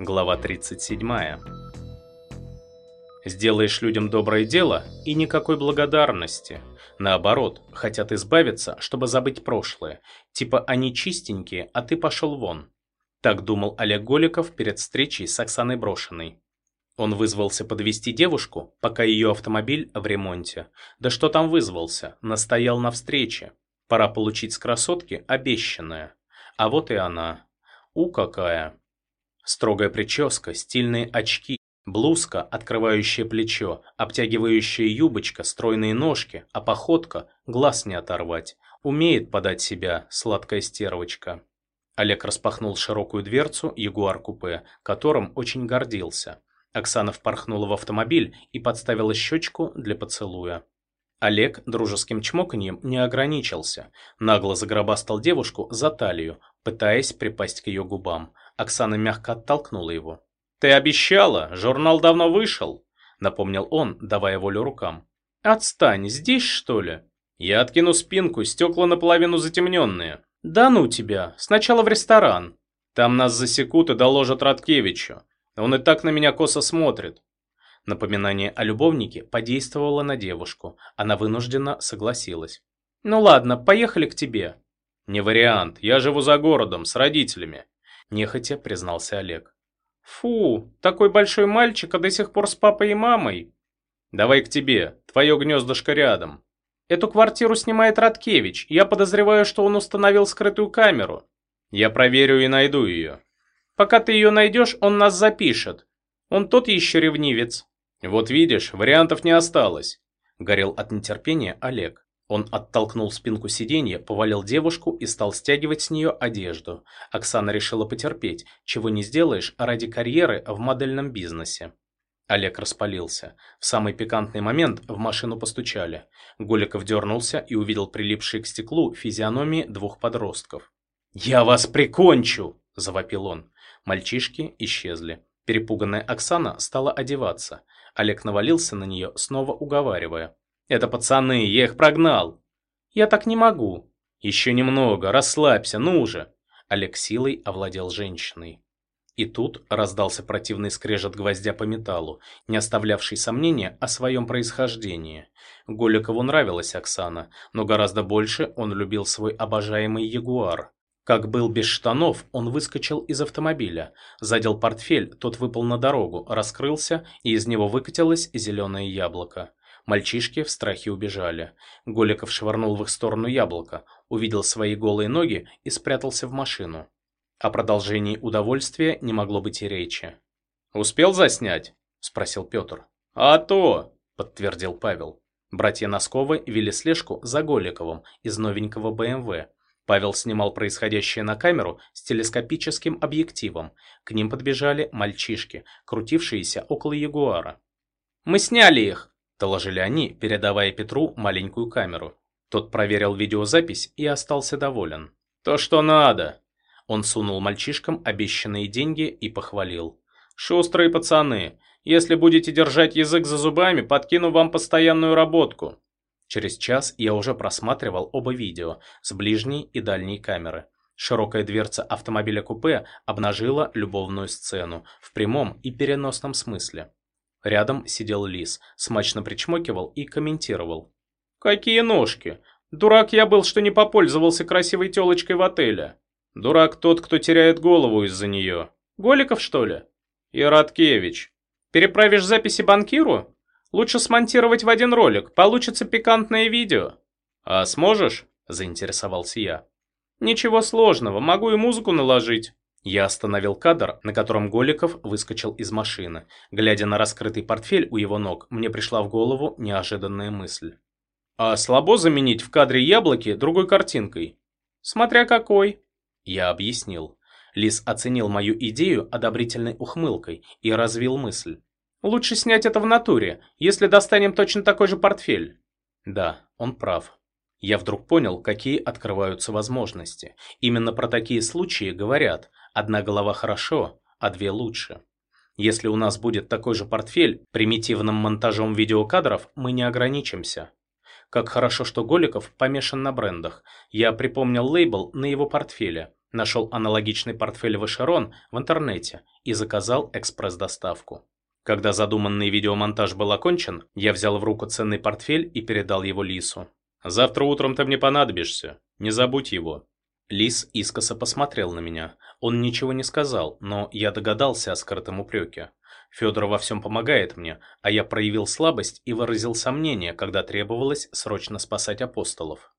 Глава 37. Сделаешь людям доброе дело и никакой благодарности. Наоборот, хотят избавиться, чтобы забыть прошлое. Типа они чистенькие, а ты пошел вон. Так думал Олег Голиков перед встречей с Оксаной Брошиной. Он вызвался подвести девушку, пока ее автомобиль в ремонте. Да что там вызвался, настоял на встрече. Пора получить с красотки обещанное. А вот и она. У какая. Строгая прическа, стильные очки, блузка, открывающая плечо, обтягивающая юбочка, стройные ножки, а походка – глаз не оторвать. Умеет подать себя, сладкая стервочка. Олег распахнул широкую дверцу Ягуар-купе, которым очень гордился. Оксана впорхнула в автомобиль и подставила щечку для поцелуя. Олег дружеским чмоканьем не ограничился. Нагло загробастал девушку за талию, пытаясь припасть к ее губам. Оксана мягко оттолкнула его. «Ты обещала, журнал давно вышел», — напомнил он, давая волю рукам. «Отстань, здесь что ли?» «Я откину спинку, стекла наполовину затемненные». «Да ну тебя, сначала в ресторан». «Там нас засекут и доложат Радкевичу. Он и так на меня косо смотрит. Напоминание о любовнике подействовало на девушку. Она вынужденно согласилась. «Ну ладно, поехали к тебе». «Не вариант. Я живу за городом, с родителями», – нехотя признался Олег. «Фу, такой большой мальчик, а до сих пор с папой и мамой». «Давай к тебе. Твое гнездышко рядом». «Эту квартиру снимает Радкевич. Я подозреваю, что он установил скрытую камеру». «Я проверю и найду ее». «Пока ты ее найдешь, он нас запишет. Он тот еще ревнивец». «Вот видишь, вариантов не осталось», – горел от нетерпения Олег. Он оттолкнул спинку сиденья, повалил девушку и стал стягивать с нее одежду. Оксана решила потерпеть, чего не сделаешь ради карьеры в модельном бизнесе. Олег распалился. В самый пикантный момент в машину постучали. Голиков дернулся и увидел прилипшие к стеклу физиономии двух подростков. «Я вас прикончу!» – завопил он. Мальчишки исчезли. Перепуганная Оксана стала одеваться. Олег навалился на нее, снова уговаривая. «Это пацаны, я их прогнал!» «Я так не могу!» «Еще немного, расслабься, ну же!» Олег силой овладел женщиной. И тут раздался противный скрежет гвоздя по металлу, не оставлявший сомнения о своем происхождении. Голикову нравилась Оксана, но гораздо больше он любил свой обожаемый Ягуар. Как был без штанов, он выскочил из автомобиля, задел портфель, тот выпал на дорогу, раскрылся, и из него выкатилось зеленое яблоко. Мальчишки в страхе убежали. Голиков швырнул в их сторону яблоко, увидел свои голые ноги и спрятался в машину. О продолжении удовольствия не могло быть и речи. «Успел заснять?» – спросил Петр. «А то!» – подтвердил Павел. Братья Носковы вели слежку за Голиковым из новенького БМВ. Павел снимал происходящее на камеру с телескопическим объективом. К ним подбежали мальчишки, крутившиеся около Ягуара. «Мы сняли их!» – доложили они, передавая Петру маленькую камеру. Тот проверил видеозапись и остался доволен. «То, что надо!» Он сунул мальчишкам обещанные деньги и похвалил. «Шустрые пацаны! Если будете держать язык за зубами, подкину вам постоянную работку!» Через час я уже просматривал оба видео с ближней и дальней камеры. Широкая дверца автомобиля-купе обнажила любовную сцену в прямом и переносном смысле. Рядом сидел лис, смачно причмокивал и комментировал. «Какие ножки! Дурак я был, что не попользовался красивой телочкой в отеле. Дурак тот, кто теряет голову из-за нее. Голиков, что ли? И Радкевич. Переправишь записи банкиру? Лучше смонтировать в один ролик, получится пикантное видео. А сможешь? Заинтересовался я. Ничего сложного, могу и музыку наложить. Я остановил кадр, на котором Голиков выскочил из машины. Глядя на раскрытый портфель у его ног, мне пришла в голову неожиданная мысль. А слабо заменить в кадре яблоки другой картинкой? Смотря какой. Я объяснил. Лис оценил мою идею одобрительной ухмылкой и развил мысль. Лучше снять это в натуре, если достанем точно такой же портфель. Да, он прав. Я вдруг понял, какие открываются возможности. Именно про такие случаи говорят. Одна голова хорошо, а две лучше. Если у нас будет такой же портфель, примитивным монтажом видеокадров мы не ограничимся. Как хорошо, что Голиков помешан на брендах. Я припомнил лейбл на его портфеле. Нашел аналогичный портфель Вашерон в интернете и заказал экспресс-доставку. Когда задуманный видеомонтаж был окончен, я взял в руку ценный портфель и передал его Лису. «Завтра утром ты мне понадобишься. Не забудь его». Лис искоса посмотрел на меня. Он ничего не сказал, но я догадался о скрытом упреке. Федор во всем помогает мне, а я проявил слабость и выразил сомнение, когда требовалось срочно спасать апостолов.